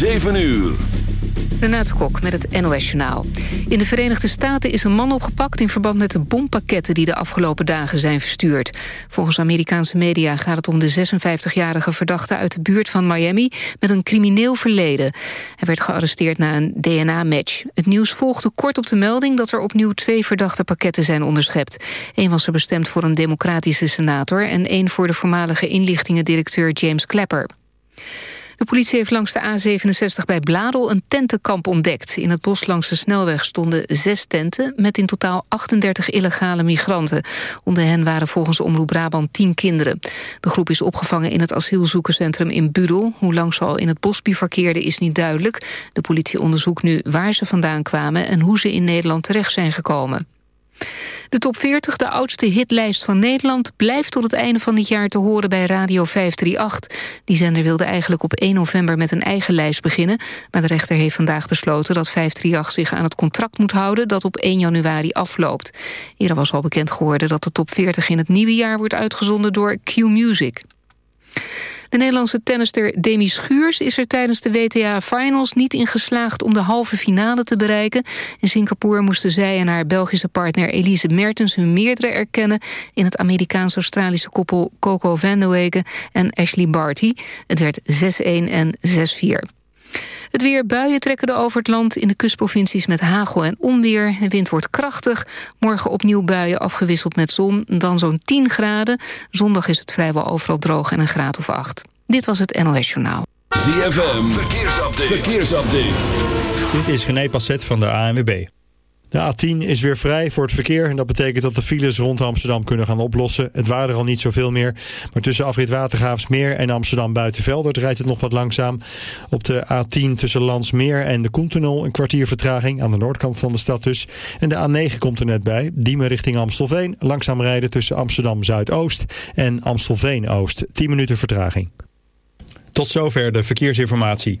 7 uur. Renate Kok met het NOS Journaal. In de Verenigde Staten is een man opgepakt... in verband met de bompakketten die de afgelopen dagen zijn verstuurd. Volgens Amerikaanse media gaat het om de 56-jarige verdachte... uit de buurt van Miami met een crimineel verleden. Hij werd gearresteerd na een DNA-match. Het nieuws volgde kort op de melding... dat er opnieuw twee verdachte pakketten zijn onderschept. Eén was er bestemd voor een democratische senator... en één voor de voormalige inlichtingendirecteur James Clapper. De politie heeft langs de A67 bij Bladel een tentenkamp ontdekt. In het bos langs de snelweg stonden zes tenten... met in totaal 38 illegale migranten. Onder hen waren volgens Omroep Brabant tien kinderen. De groep is opgevangen in het asielzoekerscentrum in Budel. Hoe lang ze al in het bos bivakkeerden is niet duidelijk. De politie onderzoekt nu waar ze vandaan kwamen... en hoe ze in Nederland terecht zijn gekomen. De top 40, de oudste hitlijst van Nederland... blijft tot het einde van dit jaar te horen bij Radio 538. Die zender wilde eigenlijk op 1 november met een eigen lijst beginnen... maar de rechter heeft vandaag besloten dat 538 zich aan het contract moet houden... dat op 1 januari afloopt. Eerder was al bekend geworden dat de top 40 in het nieuwe jaar... wordt uitgezonden door Q-Music. De Nederlandse tennister Demi Schuurs is er tijdens de WTA Finals niet in geslaagd om de halve finale te bereiken. In Singapore moesten zij en haar Belgische partner Elise Mertens hun meerdere erkennen in het Amerikaans-Australische koppel Coco van der Wegen en Ashley Barty. Het werd 6-1 en 6-4. Het weer buien trekken er over het land in de kustprovincies met hagel en onweer. De wind wordt krachtig. Morgen opnieuw buien afgewisseld met zon, dan zo'n 10 graden. Zondag is het vrijwel overal droog en een graad of 8. Dit was het NOS Journaal. ZFM, verkeersupdate. verkeersupdate. Dit is René Passet van de ANWB. De A10 is weer vrij voor het verkeer. En dat betekent dat de files rond Amsterdam kunnen gaan oplossen. Het waren er al niet zoveel meer. Maar tussen afrit Watergraafsmeer en Amsterdam Buitenveldert rijdt het nog wat langzaam. Op de A10 tussen Landsmeer en de Koentunnel een kwartier vertraging. Aan de noordkant van de stad dus. En de A9 komt er net bij. Diemen richting Amstelveen. Langzaam rijden tussen Amsterdam Zuidoost en Amstelveen Oost. 10 minuten vertraging. Tot zover de verkeersinformatie.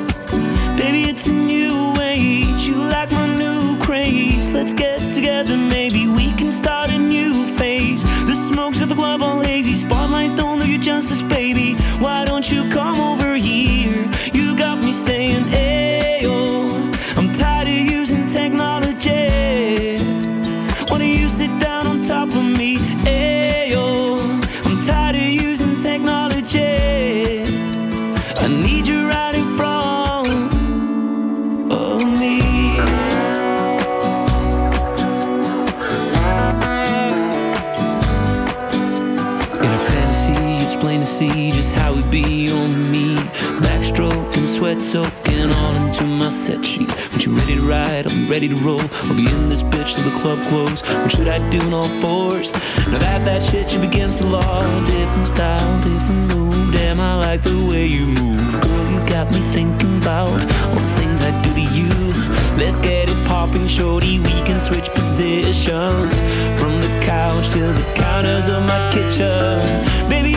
soaking all into my set sheets. But you ready to ride? I'm ready to roll. I'll be in this bitch till the club closes. What should I do in all fours? Now that that shit you begin to law. Different style, different move. Damn, I like the way you move. Girl, you got me thinking about all the things I do to you. Let's get it popping, shorty. We can switch positions from the couch to the counters of my kitchen, baby.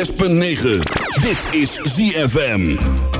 106.9. Dit is ZFM.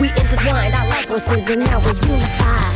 We intertwined our life forces and now we're unified.